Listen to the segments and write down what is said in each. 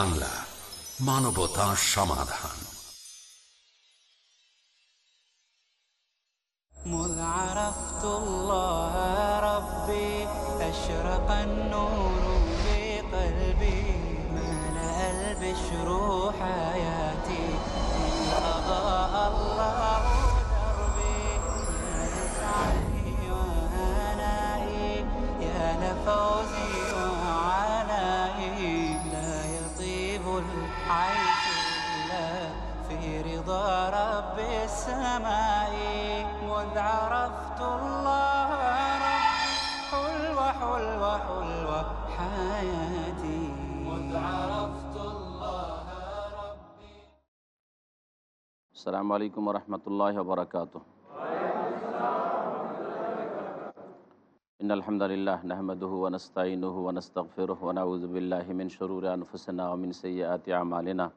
বাংলা মানবতা সমাধান مذ عرفت الله ربي أشرق النور السماء مذ عرفت الله ربي حلوة حلوة حلوة حياتي. مذ عرفت الله ربي. السلام عليكم ورحمة الله وبركاته. إن الحمد لله نحمده ونستعينه ونستغفره ونعوذ بالله من شرور أنفسنا ومن سيئات أعمالنا.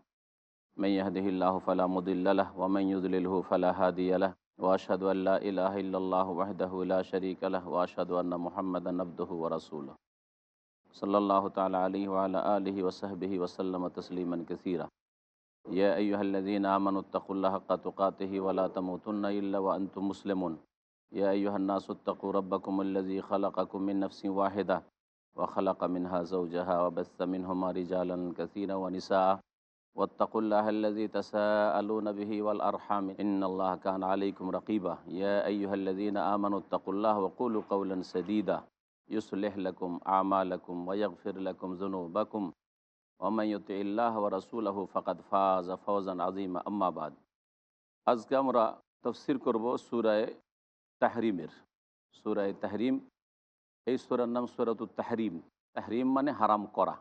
من يهده الله فلا مضل له ومن يضلله فلا هادي له وأشهد أن لا إله إلا الله وحده لا شريك له وأشهد أن محمدا عبده ورسوله. صلى الله تعالى عليه وعلى آله وصحبه وسلم تسليما كثيرا. يا أيها الذين آمنوا اتقوا الله حق تقاته ولا تموتن إلا وأنتم مسلمون. يا أيها الناس اتقوا ربكم الذي خلقكم من نفس واحدة وخلق منها زوجها وبث منهما رجالا كثيرا ونساء. واتقوا الله الذي تساءلون به والأرحام إن الله كان عليكم رقيبا يا أيها الذين آمنوا اتقوا الله وقولوا قولا سديدا يصلح لكم أعمالكم ويغفر لكم ذنوبكم ومن يطع الله ورسوله فقد فاز فوزا عظيما أما بعد আজকে আমরা তফসির করব সুরায় তাহরিমের সুরায় তাহরিম এই সুরার নাম সুরাতুল তাহরিম তাহরিম মানে হারাম করা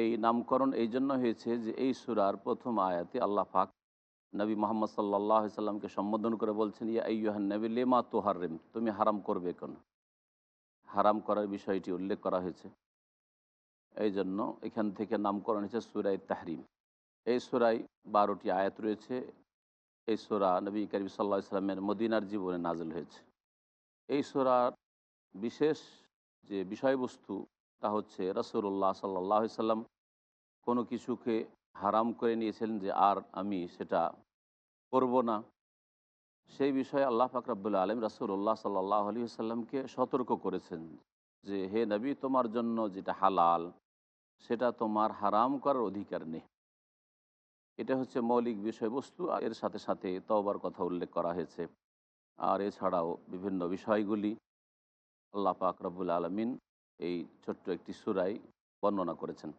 এই নামকরণ এই জন্য হয়েছে যে এই সুরার প্রথম আয়াতে আল্লাহ পাক নবী মোহাম্মদ সাল্লাহ সাল্লামকে সম্বোধন করে বলছেন, ইয়া আইয়ুহান নবী, লেমা তোহারিম তুমি হারাম করবে কেন? হারাম করার বিষয়টি উল্লেখ করা হয়েছে। এই জন্য এখান থেকে নামকরণ হয়েছে সুরাই তাহরিম। এই সুরাই বারোটি আয়াত রয়েছে। এই সুরা নবী করিম সাল্লা ইসলামের মদিনার জীবনে নাজল হয়েছে। এই সুরার বিশেষ যে বিষয়বস্তু তা হচ্ছে রসুল্লাহ সাল্লাহ সাল্লাম কোনো কিছুকে হারাম করে নিয়েছিলেন যে আর আমি সেটা করব না। সেই বিষয়ে আল্লাহ ফাকরাবুল্লা আলম রাসুল্লাহ সাল্লাহ আলী সাল্লামকে সতর্ক করেছেন যে, হে নবী, তোমার জন্য যেটা হালাল, সেটা তোমার হারাম করার অধিকার নেই। এটা হচ্ছে মৌলিক বিষয়বস্তু এর সাথে সাথে তওবার কথা উল্লেখ করা হয়েছে। আর এছাড়াও বিভিন্ন বিষয়গুলি আল্লাহ পাক আলমিন এই ছোট্ট একটি সুরাই বর্ণনা করেছেন।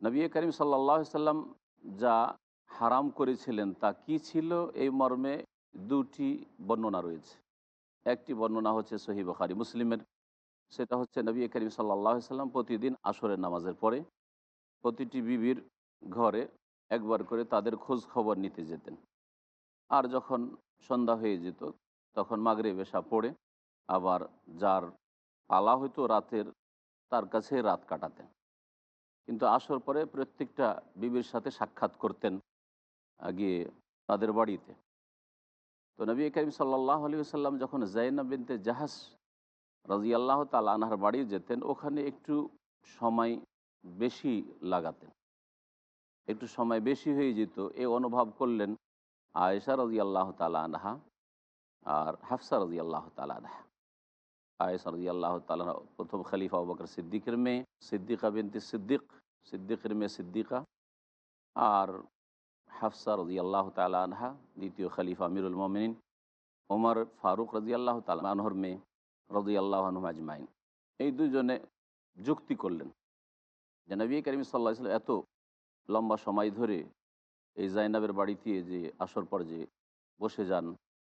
নবী করিম সাল্লাহ সাল্লাম যা হারাম করেছিলেন, তা কি ছিল? এই মর্মে দুটি বর্ণনা রয়েছে। একটি বর্ণনা হচ্ছে সহি বখারি মুসলিমের, সেটা হচ্ছে নবী করিম সাল্লাহ সাল্লাম প্রতিদিন আসরের নামাজের পরে প্রতিটি বিবির ঘরে একবার করে তাদের খোঁজ খবর নিতে যেতেন। আর যখন সন্ধ্যা হয়ে যেত, তখন মাগরে বেশা পড়ে, আবার যার পালা হয়তো রাতের, তার কাছে রাত কাটাতেন। কিন্তু আসর পরে প্রত্যেকটা বিবির সাথে সাক্ষাৎ করতেন গিয়ে তাদের বাড়িতে। তো নবী করিম সাল্লাহ আলী সাল্লাম যখন জাইনাব বিনতে জাহাজ রাজি আল্লাহ তাল আনহার বাড়ি যেতেন, ওখানে একটু সময় বেশি লাগাতেন। একটু সময় বেশি হয়ে যেত, এ অনুভব করলেন আয়েশা রাজি আল্লাহ তালা আনহা আর হাফসা রাজি আল্লাহ তালা আনহা। আয়েশা রাজি আল্লাহ তালা প্রথম খালিফা বকর সিদ্দিকের মেয়ে, সিদ্দিকা বিনতি সিদ্দিক, সিদ্দিকের মেয়ে সিদ্দিকা। আর হাফসা রাজি আল্লাহ তালা আনহা, দ্বিতীয় খালিফা মিরুল মমিন ওমর ফারুক রাজি আল্লাহ তালা আনহর মেয়ে রদি আল্লাহ আজমাইন। এই দুজনে যুক্তি করলেন যে নবী করিম সাল্লাহ এত লম্বা সময় ধরে এই জাইনাবের বাড়িতে যে আসর পর যে বসে যান,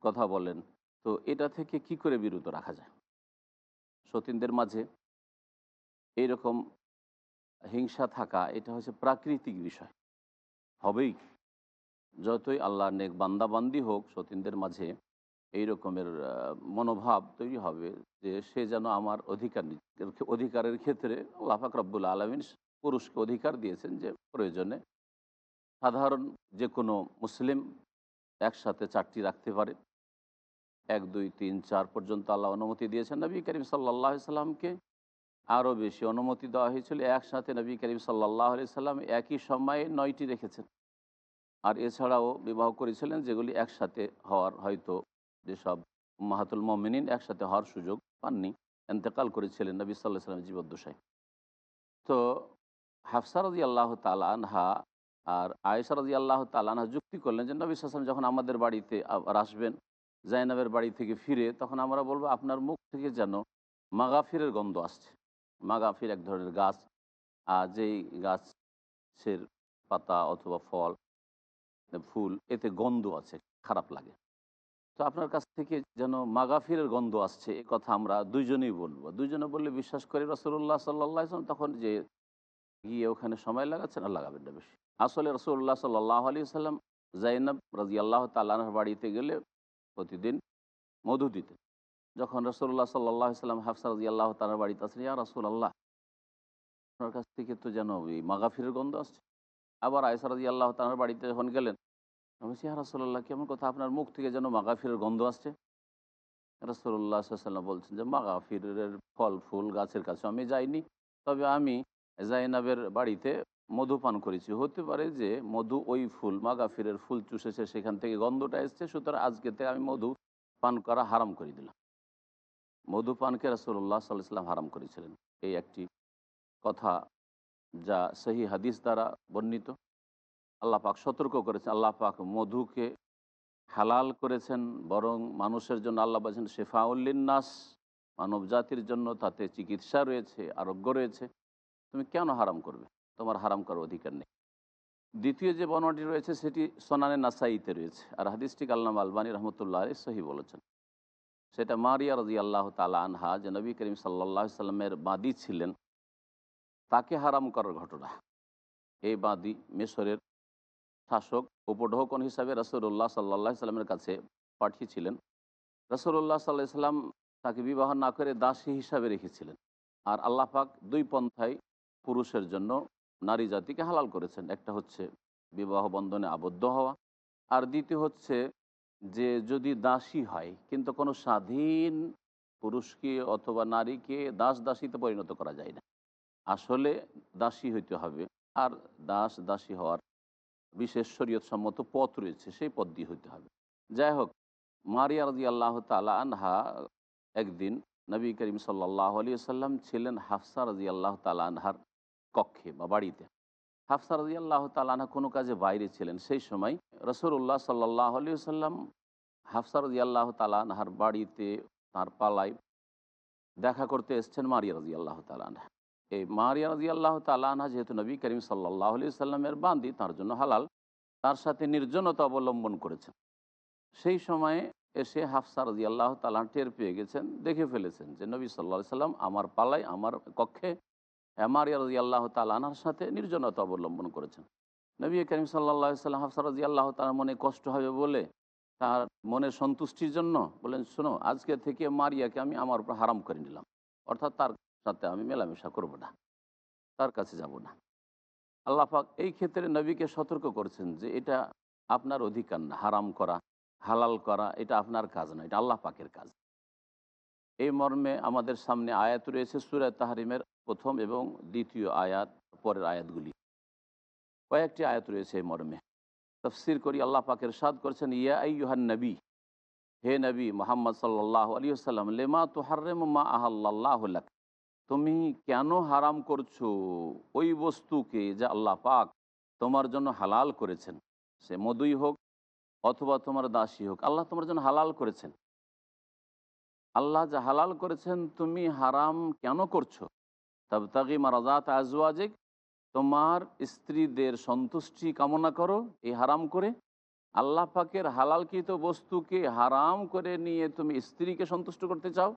কথা বলেন, তো এটা থেকে কি করে বিরত রাখা যায়? সতীনদের মাঝে এইরকম হিংসা থাকা, এটা হচ্ছে প্রাকৃতিক বিষয়। হবেই যতই আল্লাহ নেক বান্দাবান্দি হোক, সতীনদের মাঝে এই রকমের মনোভাব তৈরি হবে যে সে যেন আমার অধিকার অধিকারের ক্ষেত্রে আল্লাহ ফাকরাবুল আলমিন পুরুষকে অধিকার দিয়েছেন যে প্রয়োজনে সাধারণ যে কোনো মুসলিম একসাথে চারটি রাখতে পারে। এক, দুই, তিন, চার পর্যন্ত আল্লাহ অনুমতি দিয়েছেন। নবী করিম সাল্লাহ সাল্লামকে আরও বেশি অনুমতি দেওয়া হয়েছিল। একসাথে নবী করিম সাল্লাহ আলি সাল্লাম একই সময়ে নয়টি রেখেছেন। আর এছাড়াও বিবাহ করেছিলেন যেগুলি একসাথে হওয়ার হয়তো যেসব মাহাতুল মমিনিন একসাথে হওয়ার সুযোগ পাননি। এন্তেকাল করেছিলেন নবী সাল্লাহ সাল্লামের জীবদ্দশায়। তো হাফসা রাজি আল্লাহ তালানহা আর আয়েশা রাজি আল্লাহ তালানহা যুক্তি করলেন যে নবী সাল্লাম যখন আমাদের বাড়িতে আবার আসবেন জাইনাবের বাড়ি থেকে ফিরে তখন আমরা বলব, আপনার মুখ থেকে যেন মাগাফিরের গন্ধ আসছে। মাগাফির এক ধরনের গাছ, আর যেই গাছের পাতা অথবা ফল, ফুল, এতে গন্ধ আছে, খারাপ লাগে। তো আপনার কাছ থেকে যেন মাগাফিরের গন্ধ আসছে, এ কথা আমরা দুইজনেই বলব। দুইজনে বললে বিশ্বাস করি রসুল্লাহ সাল্লাহ ইসলাম তখন যে গিয়ে ওখানে সময় লাগাচ্ছেন আর লাগাবেন না বেশি। আসলে রসুল্লাহ সাল্লাহ আলী সাল্লাম জাইনাব রাজি আল্লাহ তাল্লাহর বাড়িতে গেলে প্রতিদিন মধু দিতেন। যখন রসুল্লাহ সাল্লাহ সাল্লাম হাফসা রাজি আল্লাহ তালার বাড়িতে আসেন ইয়া রসুল আল্লাহ আপনার কাছ থেকে তো যেন ওই মাগাফিরের গন্ধ আসছে। আবার আয়সা রাজি আল্লাহ তালার বাড়িতে যখন গেলেন ইয়া রসুল্লাহ কেমন কথা? আপনার মুখ থেকে যেন মাগাফিরের গন্ধ আসছে? রসুল্লাহ সাল্লাম বলছেন যে, মাগাফিরের ফল, ফুল গাছের কাছে আমি যাইনি। তবে আমি জাইনাবের বাড়িতে মধু পান করেছি। হতে পারে যে মধু ওই ফুল, মাগাফিরের ফুল চুষেছে, সেখান থেকে গন্ধটা এসছে, সুতরাং আজকে থেকে আমি মধু পান করা হারাম করে দিলাম। মধু পানকে রসুল্লাহ সাল্লাম হারাম করেছিলেন। এই একটি কথা যা সহি হাদিস দ্বারা বর্ণিত। আল্লাহ পাক সতর্ক করেছেন, আল্লাহ পাক মধুকে হালাল করেছেন, বরং মানুষের জন্য আল্লাহ বলছেন শেফাউল্লিনাস মানব জাতির জন্য তাতে চিকিৎসা রয়েছে, আরোগ্য রয়েছে। তুমি কেন হারাম করবে? তোমার হারাম করার অধিকার নেই। দ্বিতীয় যে বর্ণনাটি রয়েছে, সেটি সোনানে নাসাইতে রয়েছে। আর হাদিসটি আল্লাহ আলবানী রহমতুল্লাহ আলী সহি বলেছেন। সেটা মারিয়া রাজি আল্লাহ তালা আনহা, যে নবী করিম সাল্লাহ সাল্লামের বাদী ছিলেন, তাকে হারাম করার ঘটনা। এই বাদী মিশরের শাসক, উপঢৌকন হিসাবে রসুল্লাহ সাল্লাহ সাল্লামের কাছে পাঠিয়েছিলেন। রসুল্লাহ সাল্লাহ সাল্লাম তাকে বিবাহ না করে দাসী হিসাবে রেখেছিলেন। আর আল্লাহ পাক দুই পন্থায় পুরুষের জন্য নারী জাতিকে হালাল করেছেন। একটা হচ্ছে বিবাহ বন্ধনে আবদ্ধ হওয়া। আর দ্বিতীয় হচ্ছে যে যদি দাসী হয়, কিন্তু কোনো স্বাধীন পুরুষকে অথবা নারীকে দাস দাসীতে পরিণত করা যায় না। আসলে দাসী হইতে হবে। আর দাস দাসী হওয়ার বিশেষ শরীয়ত সম্মত পথ রয়েছে, সেই পথ দিয়ে হইতে হবে। যাই হোক, মারিয়া রাজি আল্লাহ তালা আনহা একদিন নবী করিম সাল্লাহ আলী সাল্লাম ছিলেন হাফসা রাজি আল্লাহ তালা আনহার কক্ষে বা বাড়িতে। হাফসা রাজি আল্লাহ তালানা কোনো কাজে বাইরে ছিলেন। সেই সময় রসুল্লাহ সাল্লাহ আলী সাল্লাম হাফসা রাজি আল্লাহ তালানহার বাড়িতে তার পালায় দেখা করতে এসছেন মারিয়া রাজি আল্লাহ তালানহা এই মারিয়া রাজি আল্লাহ তালানহা যেহেতু নবী করিম সাল্লাহ আলি সাল্লামের বান্দি, তার জন্য হালাল, তার সাথে নির্জনতা অবলম্বন করেছেন। সেই সময়ে এসে হাফসা রাজি আল্লাহ তালান টের পেয়ে গেছেন, দেখে ফেলেছেন যে নবী সাল্লাহ সাল্লাম আমার পালায়, আমার কক্ষে মারিয়া রাজি আল্লাহ তালানার সাথে নির্জনতা অবলম্বন করেছেন। নবী করিম সাল্লাহ সাল্লাম হাফসা রাজি আল্লাহ তালার মনে কষ্ট হবে বলে তার মনের সন্তুষ্টির জন্য বলেন শোনো, আজকে থেকে মারিয়াকে আমি আমার উপর হারাম করে নিলাম। অর্থাৎ তার সাথে আমি মেলামেশা করব না। তার কাছে যাব না। আল্লাহ পাক এই ক্ষেত্রে নবীকে সতর্ক করছেন যে এটা আপনার অধিকার না। হারাম করা, হালাল করা, এটা আপনার কাজ না, এটা আল্লাহ পাকের কাজ। এই মর্মে আমাদের সামনে আয়াত রয়েছে সুরায় তাহারিমের প্রথম এবং দ্বিতীয় আয়াত, পরের আয়াতগুলি। কয়েকটি আয়াত রয়েছে এই মর্মে। তফসির করি, আল্লাহ পাকের সাদ করছেন, ইয়া আইয়ুহান নবী, হে নবী মোহাম্মদ সাল্লাহ আলী সাল্লাম লেমা তো হার্রেম মা আহাল্লাহ তুমি কেন হারাম করছ ওই বস্তুকে যা আল্লাহ পাক তোমার জন্য হালাল করেছেন? সে মধুই হোক অথবা তোমার দাসী হোক, আল্লাহ তোমার জন্য হালাল করেছেন। আল্লাহ যা হালাল করেছেন তুমি হারাম কেন করছ? তব তাগি মারাজাত আজওয়াজিক, তোমার স্ত্রীদের সন্তুষ্টি কামনা করো এই হারাম করে। আল্লাহ পাকের হালালকৃত বস্তুকে হারাম করে নিয়ে তুমি স্ত্রীকে সন্তুষ্ট করতে চাও,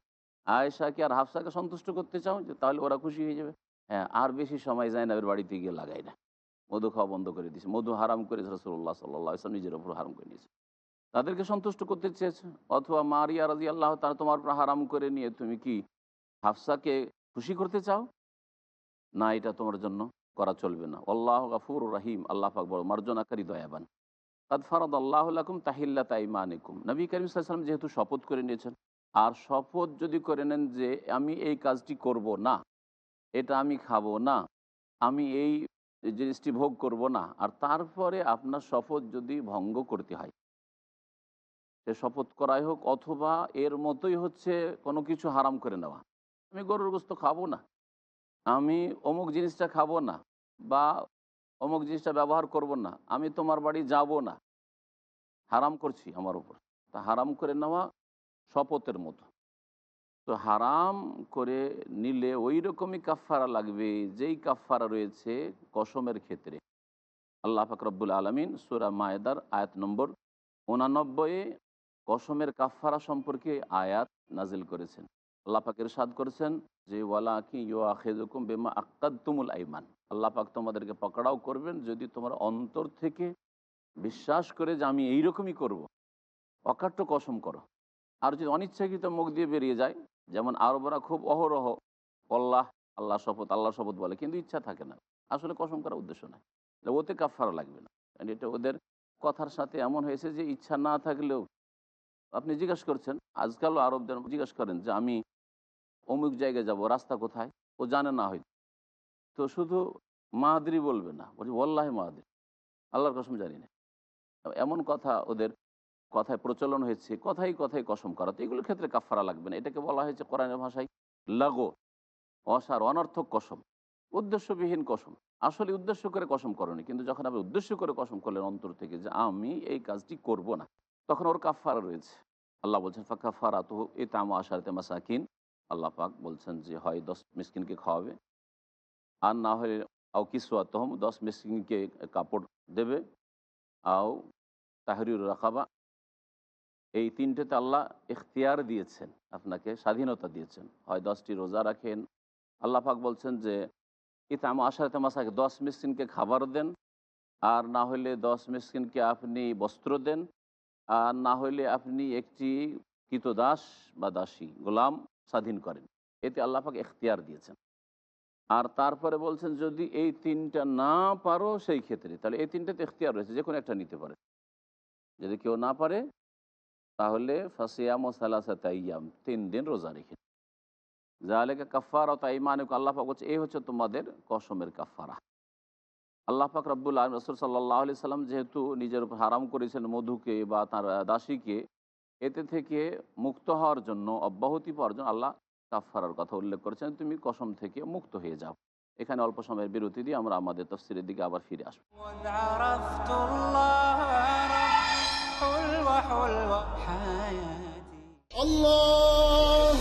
আয়েশাকে আর হাফসাকে সন্তুষ্ট করতে চাও, যে তাহলে ওরা খুশি হয়ে যাবে। হ্যাঁ আর বেশি সময় যায় না ওর বাড়িতে গিয়ে লাগাই না। মধু খাওয়া বন্ধ করে দিয়েছে। মধু হারাম করে রসুল্লাহ সাল্লাহ নিজের ওপর হারাম করে নিয়েছে। তাদেরকে সন্তুষ্ট করতে চেয়েছে। অথবা মারিয়া রাজি আল্লাহ তারা তোমার উপর হারাম করে নিয়ে তুমি কি হাফসাকে খুশি করতে চাও? না, এটা তোমার জন্য করা চলবে না। আল্লাহ গাফুর রাহিম, আল্লাহ পাক বড় মার্জনাকারী, দয়াবান। কাদ ফারদ আল্লাহ আলাকুম তাহিল্লা তাইমানিকুম নবী করিম সাল্লাম যেহেতু শপথ করে নিয়েছেন, আর শপথ যদি করে নেন যে আমি এই কাজটি করব না, এটা আমি খাব না, আমি এই জিনিসটি ভোগ করব না, আর তারপরে আপনার শপথ যদি ভঙ্গ করতে হয় সে শপথ করাই হোক অথবা এর মতোই হচ্ছে কোনো কিছু হারাম করে নেওয়া। আমি গরুর গোস্ত খাব না। আমি অমুক জিনিসটা খাব না বা অমুক জিনিসটা ব্যবহার করব না। আমি তোমার বাড়ি যাব না। হারাম করছি আমার উপর। তা হারাম করে নেওয়া শপথের মতো। তো হারাম করে নিলে ওই রকমই কাফারা লাগবে যেই কাফারা রয়েছে কসমের ক্ষেত্রে। আল্লাহ ফাকরবুল আলমিন সুরা মায়েদার আয়াত নম্বর উনানব্বইয়ে কসমের কাফারা সম্পর্কে আয়াত নাজিল করেছেন। আল্লাহ পাকের সাদ করেছেন যে ওয়ালা কি ইউ আখেদুকুম বেমা আক্কাদুমুল আইমান। আল্লাহ পাক তোমাদেরকে পকড়াও করবেন যদি তোমার অন্তর থেকে বিশ্বাস করে যে, আমি এইরকমই করব। অকাট্য কসম করো। আর যদি অনিচ্ছাকৃত মুখ দিয়ে বেরিয়ে যায়, যেমন আরবরা খুব অহরহ আল্লাহ আল্লাহ শপথ আল্লাহ শপথ বলে, কিন্তু ইচ্ছা থাকে না। আসলে কসম করার উদ্দেশ্য নাই। ওতে কাফারা লাগবে না। এটা ওদের কথার সাথে এমন হয়েছে যে, ইচ্ছা না থাকলেও আপনি জিজ্ঞেস করছেন, আজকালও আরবদের জিজ্ঞেস করেন যে আমি অমুক জায়গায় যাব, রাস্তা কোথায়? ও জানে না হয়তো। তো শুধু মাহাদি বলবে না, বলছি ওল্লাহ মাহাদি আল্লাহর কসম জানি না। এমন কথা ওদের কথায় প্রচলন হয়েছে, কথাই কথাই কসম করা। তো এগুলোর ক্ষেত্রে কাফারা লাগবে না। এটাকে বলা হয়েছে কোরআনের ভাষায় লাগো, অসার, অনর্থক কসম, উদ্দেশ্যবিহীন কসম। আসলে উদ্দেশ্য করে কসম করনি, কিন্তু যখন আপনি উদ্দেশ্য করে কসম করলেন অন্তর থেকে যে আমি এই কাজটি করব না, তখন ওর কাফারা রয়েছে। আল্লাহ বলছেন ফাঁকা ফারা তো এ তাম আশারতে মাসাকিন। আল্লাহ পাক বলছেন যে, হয়, দশ মিসকিনকে খাওয়াবে। আর না হলে আও কিসুয়া তহম দশ মিসকিনকে কাপড় দেবে। আও তাহরিউর রাখাবা এই তিনটেতে আল্লাহ ইখতিয়ার দিয়েছেন, আপনাকে স্বাধীনতা দিয়েছেন। হয়, দশটি রোজা রাখেন। আল্লাহ পাক বলছেন যে, ইতাম আশাতে মাসাকে দশ মিসকিনকে খাবার দেন। আর না হলে দশ মিসকিনকে আপনি বস্ত্র দেন। আর না হলে আপনি একটি কৃতদাস বা দাসী, গোলাম স্বাধীন করেন। এতে আল্লাপাক এখতিয়ার দিয়েছেন। আর তারপরে বলছেন, যদি এই তিনটা না পারো সেই ক্ষেত্রে, তাহলে এই তিনটাতে এখতিয়ার রয়েছে, যে কোনো একটা নিতে পারে। যদি কেউ না পারে, তাহলে ফাসিয়াম ও সালাসাতাইয়াম তিন দিন রোজা রেখে জালেকে কাফার ও তাইমানুক আল্লাহ বলছে, এই হচ্ছে তোমাদের কসমের কাফারা আল্লাহ পাক রব্বুল্লাহ রসুল সাল্লাহ আলি সাল্লাম যেহেতু নিজের উপর হারাম করেছেন মধুকে বা তার দাসীকে এতে থেকে মুক্ত হওয়ার জন্য অব্যাহতি পাওয়ার জন্য আল্লাহ কাফারার কথা উল্লেখ করেছেন। তুমি কসম থেকে মুক্ত হয়ে যাও। এখানে অল্প সময়ের বিরতি দিয়ে আমরা আমাদের তফসিলের দিকে আবার ফিরে আসব। আল্লাহ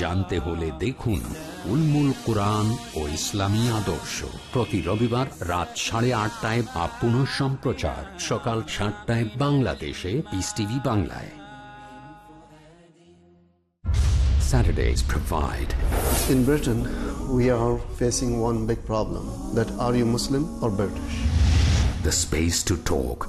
জানতে হলে দেখুন উলমুল কোরআন ও ইসলামী আদর্শ প্রতি রবিবার রাত সাড়ে আটটায় বা পুনঃ সম্প্রচার সকাল সাতটায় বাংলাদেশে পিস টিভি বাংলায় Saturdays provide In Britain, we are facing one big problem that are you Muslim or British? the space to talk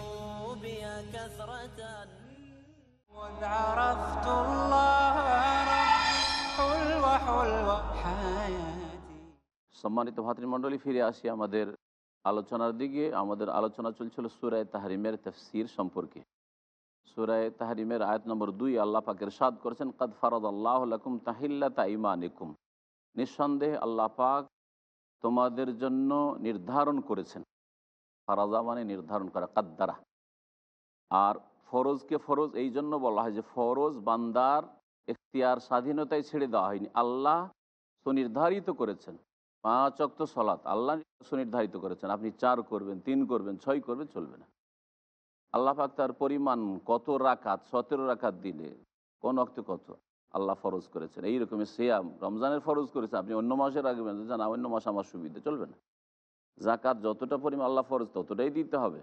সম্মানিত ভাতৃমণ্ডলী, ফিরে আসি আমাদের আলোচনার দিকে। আমাদের আলোচনা চলছিল সুরায় তাহারিমের তফসির সম্পর্কে। সুরায় তাহারিমের আয়াত নম্বর দুই, আল্লাহ পাকের সাদ করেছেন, কাদ ফারদ আল্লাহ তাহিল্লা তাইমানিকুম নিঃসন্দেহে আল্লাহ পাক তোমাদের জন্য নির্ধারণ করেছেন। ফারাজা মানে নির্ধারণ করা, কাদ্দারা। আর ফরজকে ফরজ এই জন্য বলা হয় যে ফরজ বান্দার এখতিয়ার স্বাধীনতায় ছেড়ে দেওয়া হয়নি। আল্লাহ সুনির্ধারিত করেছেন। পাঁচ অক্ত সলাৎ। আল্লাহ সুনির্ধারিত করেছেন, আপনি চার করবেন, তিন করবেন, ছয় করবেন, চলবে না। আল্লাহ পাক তার পরিমাণ কত রাখাত সতেরো রাখাত দিলে, কোন অক্তে কত? আল্লাহ ফরজ করেছেন। এই রকমের সিয়াম, রমজানের ফরজ করেছেন। আপনি অন্য মাসে রাখবেন, যে না, অন্য মাসে আমার সুবিধা, চলবে না। জাকাত যতটা পরিমাণ আল্লাহ ফরজ, ততটাই দিতে হবে।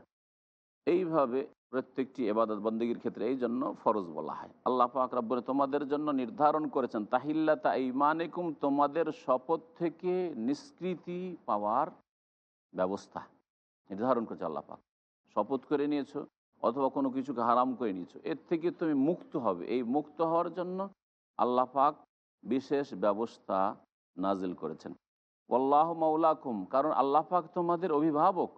এইভাবে প্রত্যেকটি এবাদত বন্দীগীর ক্ষেত্রে এই জন্য ফরজ বলা হয়। আল্লাহ পাক রাব্বুল তোমাদের জন্য নির্ধারণ করেছেন তাহিল্লা তা ইমানিকুম তোমাদের শপথ থেকে নিষ্কৃতি পাওয়ার ব্যবস্থা নির্ধারণ করেছে আল্লাহ পাক। শপথ করে নিয়েছো অথবা কোনো কিছুকে হারাম করে নিয়েছো, এর থেকে তুমি মুক্ত হবে। এই মুক্ত হওয়ার জন্য আল্লাহ পাক বিশেষ ব্যবস্থা নাজিল করেছেন। আল্লাহ মাউলাকুম কারণ আল্লাহ পাক তোমাদের অভিভাবক,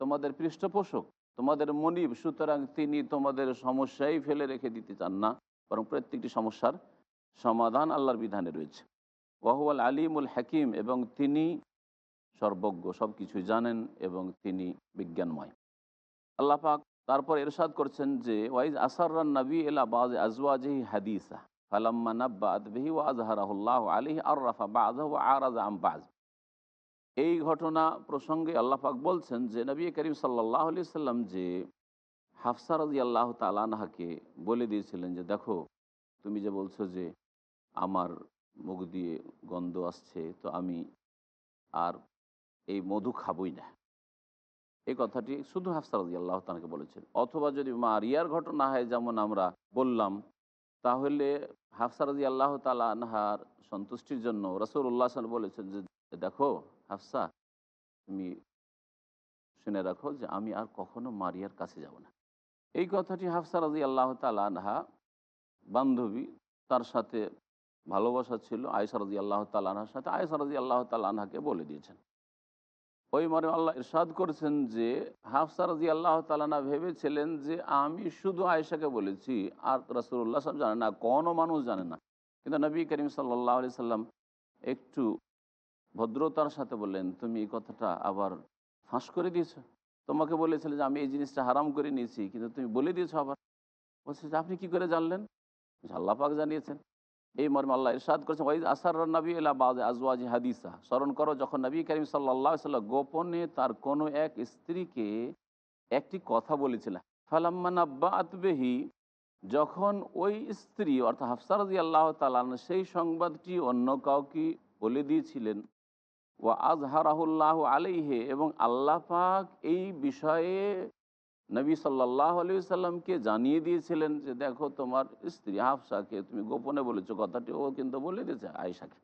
তোমাদের পৃষ্ঠপোষক। তোমাদের মনিব, সুতরাং তিনি তোমাদের সমস্যাই ফেলে রেখে দিতে চান না, বরং প্রত্যেকটি সমস্যার সমাধান আল্লাহর বিধানে রয়েছে। ওয়াহুয়াল আলিমুল হাকিম, এবং তিনি সর্বজ্ঞ সব কিছুই জানেন এবং তিনি বিজ্ঞানময়। আল্লাহ পাক তারপর এরশাদ করছেন যে, ওয়াইজ আসারান নবী এলা বাজ হাদিসা, ফালাম্মা নাব্বাত বিহি ওয়াজহারাহুল্লাহ আলিহি আর রাফা বাযহু আরাজ আম বাজ এই ঘটনা প্রসঙ্গে আল্লাহ পাক বলছেন যে, নবী করিম সাল্লাহ আলি সাল্লাম যে হাফসা রাজি আল্লাহ তালানহাকে বলে দিয়েছিলেন যে, দেখো, তুমি যে বলছো যে আমার মুখ দিয়ে গন্ধ আসছে, তো আমি আর এই মধু খাবই না। এই কথাটি শুধু হাফসা রাজি আল্লাহ তালাকে বলেছেন। অথবা যদি মা রিয়ার ঘটনা হয়, যেমন আমরা বললাম, তাহলে হাফসা রাজি আল্লাহ তালানহার সন্তুষ্টির জন্য রসুল উল্লাহ বলেছেন যে দেখো, হাফসা, তুমি শুনে রাখো যে আমি আর কখনো মারিয়ার কাছে যাব না। এই কথাটি হাফসা রাজি আল্লাহ তালানহা বান্ধবী, তার সাথে ভালোবাসা ছিল আয়সা রাজি আল্লাহ তালানহার সাথে আয়সা রাজি আল্লাহ তালানহাকে বলে দিয়েছেন। ওই মরে আল্লাহ ইরশাদ করেছেন যে, হাফসা রাজি আল্লাহ তালানা ভেবেছিলেন যে, আমি শুধু আয়েশাকে বলেছি, আর রসুল্লাহ সাহেব জানে না, কোনো মানুষ জানে না। কিন্তু নবী করিম সাল্লাহ আলি সাল্লাম একটু ভদ্রতার সাথে বললেন, তুমি এই কথাটা আবার ফাঁস করে দিয়েছ। তোমাকে বলেছিলে যে আমি এই জিনিসটা হারাম করে নিয়েছি, কিন্তু তুমি বলে দিয়েছ আবার। বলছে যে, আপনি কি করে জানলেন? আল্লাহ পাক জানিয়েছেন। এই মর্মে আল্লাহ ইরশাদ করেছেন, ওয়াইজ আসার নবী এলা বাজ আজওয়াজি হাদিসা। স্মরণ করো, যখন নবী করিম সাল্লাহ গোপনে তার কোনো এক স্ত্রীকে একটি কথা বলেছিলেন ফালাম্মানাব্বা আতবেহি যখন ওই স্ত্রী, অর্থাৎ হাফসারদি আল্লাহ তালান সেই সংবাদটি অন্য কাউকে বলে দিয়েছিলেন ও আজহারাহুল্লাহ আলাইহে, এবং আল্লাহ পাক এই বিষয়ে নবী সাল্লাহ আলি সাল্লামকে জানিয়ে দিয়েছিলেন যে, দেখো তোমার স্ত্রী হাফসাকে তুমি গোপনে বলেছ, কথাটি ও কিন্তু বলে দিয়েছে আয়সাকে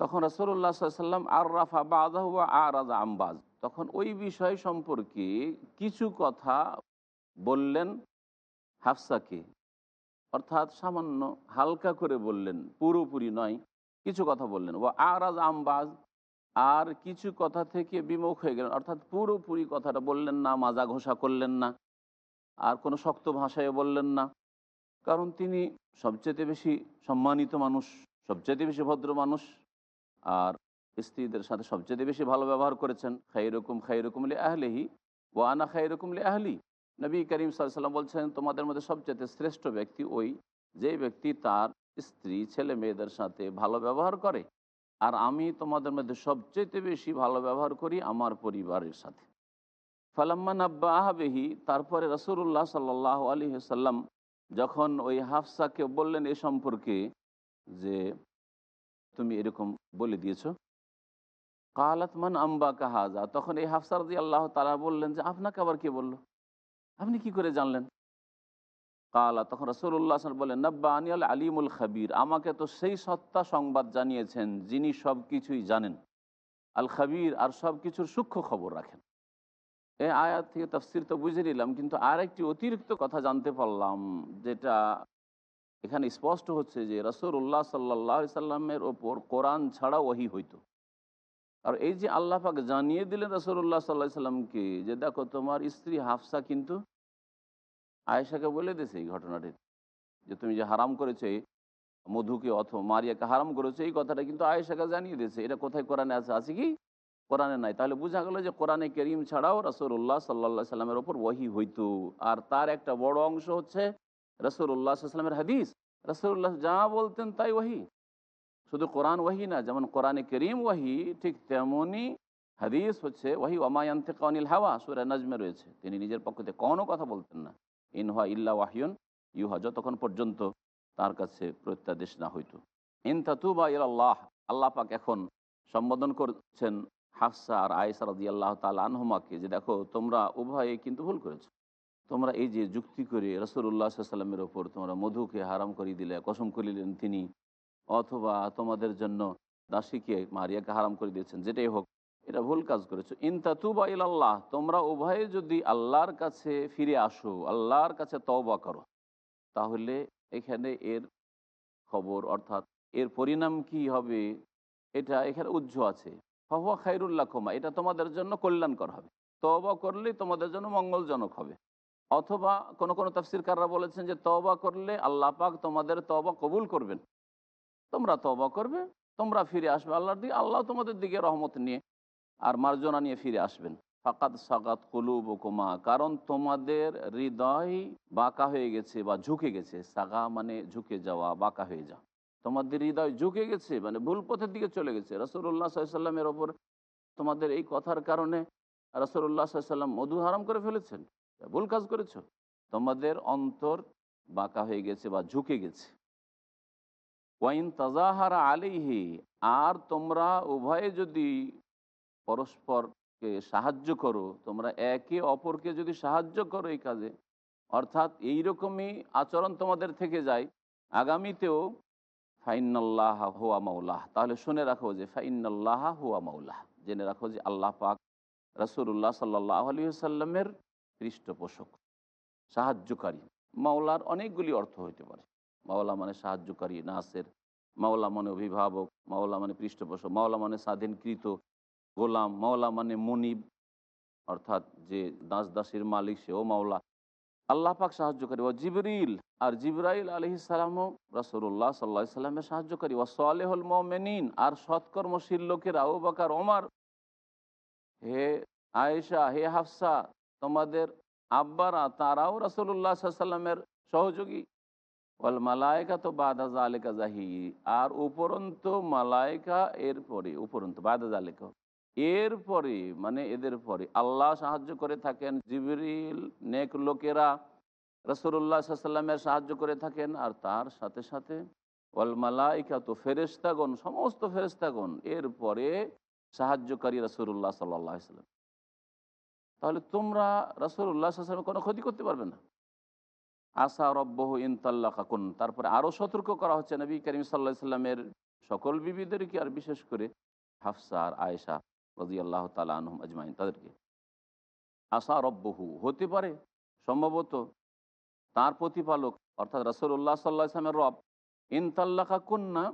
তখন রসুল্লাহ সাল্লাম আর রাফা বাদাহ আর রাজা আম্বাজ। তখন ওই বিষয় সম্পর্কে কিছু কথা বললেন হাফসাকে। অর্থাৎ সামান্য হালকা করে বললেন, পুরোপুরি নয়, কিছু কথা বললেন। ও আরাজ আমবাজ আর কিছু কথা থেকে বিমুখ হয়ে গেলেন। অর্থাৎ পুরোপুরি কথাটা বললেন না, মাজা ঘোষা করলেন না, আর কোনো শক্ত ভাষায় বললেন না। কারণ তিনি সবচেয়ে বেশি সম্মানিত মানুষ, সবচেয়ে বেশি ভদ্র মানুষ, আর স্ত্রীদের সাথে সবচেয়ে বেশি ভালো ব্যবহার করেছেন। খাই রকম খাই রকম লে আহলেহি ও আনা খাই রকম লে আহলি। নবী করিম সাল্লাম বলছেন, তোমাদের মধ্যে সবচেয়ে শ্রেষ্ঠ ব্যক্তি ওই যে ব্যক্তি তার স্ত্রী, ছেলে মেয়েদের সাথে ভালো ব্যবহার করে। আর আমি তোমাদের মধ্যে সবচেয়ে বেশি ভালো ব্যবহার করি আমার পরিবারের সাথে। ফালাম্মান আব্বা আহাবেহি তারপরে রসুল্লাহ সাল্লাহ আলী সাল্লাম যখন ওই হাফসাকে বললেন এ সম্পর্কে যে, তুমি এরকম বলে দিয়েছ? কালাতমান আম্বা কাহাজা তখন এই হাফসার দিয়ে আল্লাহ তারা বললেন যে, আপনাকে আবার কে বলল? আপনি কি করে জানলেন? কালা, তখন রসুল্লাহ বললেন নব্বা আনিয়াল আলিমুল খাবির। আমাকে তো সেই সত্তা সংবাদ জানিয়েছেন যিনি সব কিছুই জানেন। আল খাবির আর সব কিছুর সূক্ষ্ম খবর রাখেন। এই আয়াত থেকে তফসির তো বুঝে নিলাম, কিন্তু আর একটি অতিরিক্ত কথা জানতে পারলাম, যেটা এখানে স্পষ্ট হচ্ছে যে রসুল্লাহ সাল্লাহ সাল্লামের ওপর কোরআন ছাড়া ওহি হইতো। আর এই যে আল্লাহ পাক জানিয়ে দিলেন রসুল্লাহ সাল্লাহ সাল্লামকে যে, দেখো, তোমার স্ত্রী হাফসা কিন্তু আয়েশাকে বলে দিয়েছে এই ঘটনাটি, যে তুমি যে হারাম করেছ মধুকে অথবা মারিয়াকে হারাম করেছ, এই কথাটা কিন্তু আয়েশাকে জানিয়ে দিয়েছে। এটা কোথায় কোরআনে আছে? আছে কি? কোরআনে নাই। তাহলে বোঝা গেল যে কোরআনে করিম ছাড়াও রসুল্লাহ সাল্লা সাল্লামের ওপর ওয়াহি হইতো। আর তার একটা বড় অংশ হচ্ছে রসুল্লাহ সাল্লামের হাদিস। রসুল্লাহ যা বলতেন তাই ওয়াহি। শুধু কোরআন ওয়াহি না, যেমন কোরআনে করিম ওয়াহি, ঠিক তেমনই হাদিস হচ্ছে ওয়াহি ওমায়ন্তে কনিল হাওয়া, সুরে নাজমে রয়েছে। তিনি নিজের পক্ষ থেকে কোনো কথা বলতেন না। ইনহা ইল্লা ওয়াহিউন ইউহা, যতক্ষণ পর্যন্ত তার কাছে প্রত্যাদেশ না হইতো। ইন তাতুবা আল্লাহ আল্লাহ পাক এখন সম্বোধন করছেন হাফসা আর আয়েসা রাজি আল্লাহ তাল আনহমাকে যে দেখো, তোমরা উভয়ে কিন্তু ভুল করেছ। তোমরা এই যে যুক্তি করে রসুল্লাহ সাল্লামের ওপর তোমরা মধুকে হারাম করিয়ে দিলে, কসম করিলেন তিনি, অথবা তোমাদের জন্য দাসীকে মারিয়াকে হারাম করে দিয়েছেন, যেটাই হোক এটা ভুল কাজ করেছ। ইনতাতুবা ইল্লাহ তোমরা উভয়ে যদি আল্লাহর কাছে ফিরে আসো, আল্লাহর কাছে তওবা করো, তাহলে এখানে এর খবর অর্থাৎ এর পরিণাম কি হবে? এটা এখানে উজ্জ আছে। হওয়া খাইরুল্লাহ ক্ষমা এটা তোমাদের জন্য কল্যাণকর হবে। তবা করলে তোমাদের জন্য মঙ্গলজনক হবে। অথবা কোন কোন তাফসিরকাররা বলেছেন যে তবা করলে আল্লাহ পাক তোমাদের তবা কবুল করবেন। তোমরা তবা করবে, তোমরা ফিরে আসবে আল্লাহর দিকে, আল্লাহ তোমাদের দিকে রহমত নিয়ে। আর মার্জনা নিয়ে ফিরে আসবেন। ফাকাত সাকাত কুলুব কোমা কারণ তোমাদের হৃদয় বাঁকা হয়ে গেছে বা ঝুঁকে গেছে। সাগা মানে ঝুঁকে যাওয়া, বাঁকা হয়ে যাওয়া। তোমাদের হৃদয় ঝুঁকে গেছে মানে ভুল পথের দিকে চলে গেছে। রসুল্লাহ সাল্লামের ওপর তোমাদের এই কথার কারণে রসুল্লাহ সাল্লাম মধু হারাম করে ফেলেছেন। ভুল কাজ করেছ। তোমাদের অন্তর বাঁকা হয়ে গেছে বা ঝুঁকে গেছে। ওয়াইন তাজাহারা আলিহি আর তোমরা উভয়ে যদি পরস্পরকে সাহায্য করো, তোমরা একে অপরকে যদি সাহায্য করো এই কাজে, অর্থাৎ এইরকমই আচরণ তোমাদের থেকে যায়। আগামীতেও ফাইনাল্লাহ হুয়া মাউলাহ তাহলে শুনে রাখো যে ফাইনাল্লাহ হুয়া মাউলাহ জেনে রাখো যে আল্লাহ পাক রসুল্লাহ সাল্লাহ আলী সাল্লামের পৃষ্ঠপোষক, সাহায্যকারী। মাওলার অনেকগুলি অর্থ হইতে পারে। মাওলা মানে সাহায্যকারী, নাসের। মাওলা মানে অভিভাবক, মাওলা মানে পৃষ্ঠপোষক, মাওলা মানে স্বাধীনকৃত গোলাম, মাওলা মানে মনিব, অর্থাৎ যে দাস দাসের মালিক সেও মাওলা। আল্লাহ পাক সাহায্যকারী। ও জিবরিল, আর জিবরাইল আলহি সালামও রসুল্লাহ সাল্লা সাল্লামের সাহায্যকারী। ও সালেহুল মোমেনিন, আর সৎকর্মশীল লোকেরা। ও বাকার, ওমার, হে আয়েশা, হে হাফসা, তোমাদের আব্বারা, তারাও রসুল্লাহ সাল্লামের সহযোগী। ওয়াল মালায়কা তো বাদা জালেকা জাহি, আর উপরন্ত মালায়কা এর পরে, উপরন্ত বাদা জালেকা এরপরে মানে এদের পরে, আল্লাহ সাহায্য করে থাকেন জিবরিল, নেক লোকেরা রসুল্লাহ সাল্লামের সাহায্য করে থাকেন, আর তার সাথে সাথে ওয়াল মালাইকা তো ফেরেস্তাগণ সমস্ত ফেরেস্তাগণ এরপরে সাহায্যকারী রসুল্লাহ সাল্লাহ সাল্লাম তাহলে তোমরা রসুল্লাহ সাল্লামের কোনো ক্ষতি করতে পারবে না। আসা রব্বহ ইনতাল্লা কাকুন তারপরে আরও সতর্ক করা হচ্ছে নবী করিম সাল্লাহ সাল্লামের সকল বিবিদেরকে, আর বিশেষ করে হাফসা আর আয়েশা। রাজি আল্লাহ তালা আনহম আজমাইন, তাদেরকে। আশা রব্বহু, হতে পারে সম্ভবত তার প্রতিপালক, অর্থাৎ রসুল্লাহ সাল্লাহ ইসলামের রব। ইনতাল্লাখা কন্যা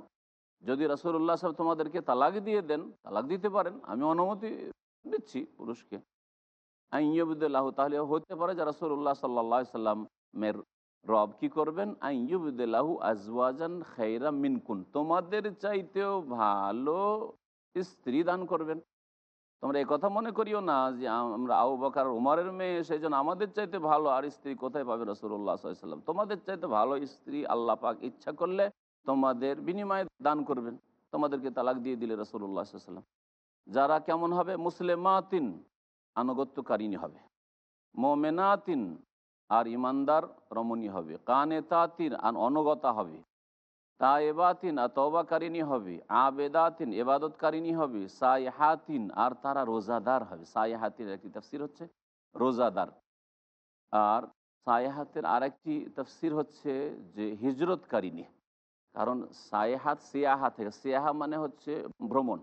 যদি রসুল্লাহ সাহেব তোমাদেরকে তালাক দিয়ে দেন, তালাক দিতে পারেন, আমি অনুমতি দিচ্ছি পুরুষকে। আইয়ুবুদ্দাহ তাহলে হতে পারে যে রসুল্লাহ সাল্লাহ সাল্লামের রব কি করবেন? আইয়ুবুদ্দাহু আজওয়াজান খৈরা মিনকুন, তোমাদের চাইতেও ভালো স্ত্রী দান করবেন। তোমরা কথা মনে করিও না যে আমরা আবু বকার উমারের মেয়ে সেই জন্য আমাদের চাইতে ভালো আর স্ত্রী কোথায় পাবে রসুল্লাহ সাল্লাম তোমাদের চাইতে ভালো স্ত্রী আল্লাহ পাক ইচ্ছা করলে তোমাদের বিনিময়ে দান করবেন। তোমাদেরকে তালাক দিয়ে দিলে রসুল্লাহ সাল্লাম যারা কেমন হবে? মুসলেমাতিন আনুগত্যকারিনী হবে। মোমেনাতিন আর ইমানদার রমণী হবে। কানে তাতিন আর অনগতা হবে। তা এবাতিন তবাকারিনী হবে। আবেদাতিন এবাদতকারিনী হবে। সাইহাতিন, আর তারা রোজাদার হবে। সাইহাতিন একটি তফসির হচ্ছে রোজাদার। আর সাইহাতের আরেকটি তফসির হচ্ছে যে হিজরতকারিনী কারণ সাইহাত সিয়াহা থেকে, সিয়াহা মানে হচ্ছে ভ্রমণ।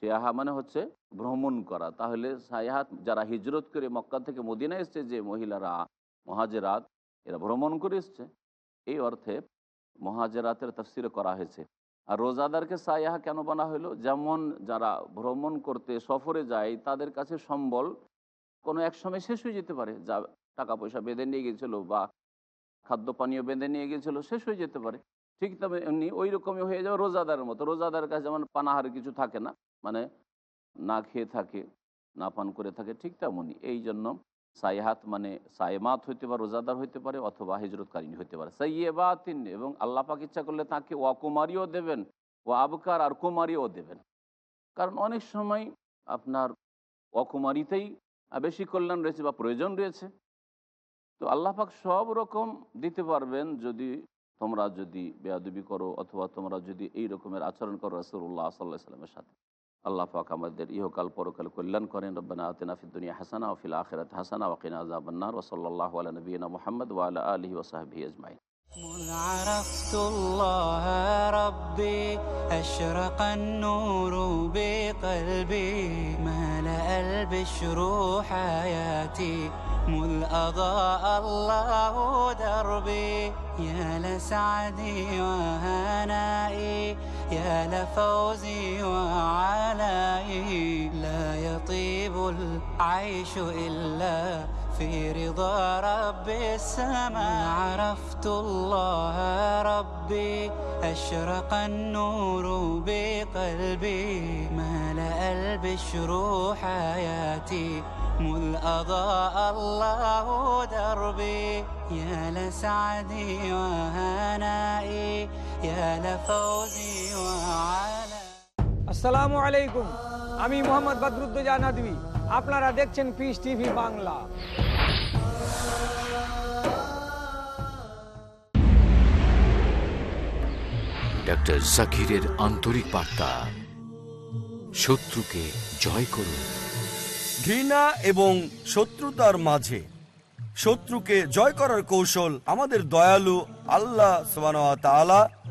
সিয়াহা মানে হচ্ছে ভ্রমণ করা। তাহলে সাইহাত, যারা হিজরত করে মক্কা থেকে মদিনা এসছে, যে মহিলারা, মহাজেরাত, এরা ভ্রমণ করে এসছে। এই অর্থে মহাজেরাতের তফসির করা হয়েছে। আর রোজাদারকে সায়াহা কেন বানা হলো? যেমন যারা ভ্রমণ করতে, সফরে যায়, তাদের কাছে সম্বল কোনো এক সময় শেষ হয়ে যেতে পারে। যা টাকা পয়সা বেঁধে নিয়ে গেছিল বা খাদ্য পানীয় বেঁধে নিয়ে গেছিল শেষ হয়ে যেতে পারে। ঠিক তবে এমনি ওই রকমই হয়ে যাবে রোজাদারের মতো। রোজাদারের কাছে যেমন পানাহার কিছু থাকে না মানে না খেয়ে থাকে, না পান করে থাকে, ঠিক তেমনই এই জন্য সাইহাত মানে সাইমাত হইতে পারে, রোজাদার হইতে পারে অথবা হিজরতকারিনী হইতে পারে। সাইয়েবাতিন এবং আল্লাহ পাক ইচ্ছা করলে তাকে ওয়াকুমারিও দেবেন ও আবকার আর কুমারিও দেবেন। কারণ অনেক সময় আপনার অকুমারিতেই বেশি কল্যাণ রয়েছে বা প্রয়োজন রয়েছে। তো আল্লাহ পাক সব রকম দিতে পারবেন যদি তোমরা যদি বেয়াদবি করো অথবা তোমরা যদি এই রকমের আচরণ করো রসুল্লাহ সাল্লাহ সাল্লামের সাথে। আল্লাহ পাক আমাদের ইহকাল পরকাল কল্যাণ করেন রব্বানা আতিনা ফিদ দুনিয়া হাসানা ও ফিল আখিরাত হাসানা ওয়াকিনা আযাবান্নার ওয়া সাল্লাল্লাহু আলা নবিয়িনা মুহাম্মদ ওয়া আলা আলিহি ওয়া সাহবিহি আজমাইন مذ عرفت الله ربي أشرق النور بقلبي ملأ البشر حياتي مذ أضاء الله دربي يا لسعدي وهنائي يا لفوزي وعلائي لا يطيب العيش إلا في رضا رب السماء. عرفت الله ربي أشرق النور بقلبي. ملأ البشر حياتي مذ أضاء الله دربي. يا لسعدي وهنائي আসসালামু আলাইকুম। আমি মোহাম্মদ বদরুদ্দোজা নদী আপনারা দেখছেন পিস টিভি বাংলা। ডক্টর জাকিরের আন্তরিক বার্তা। শত্রুকে জয় করুন। ঘৃণা এবং শত্রুতার মাঝে শত্রুকে জয় করার কৌশল আমাদের দয়ালু আল্লাহ তাআলা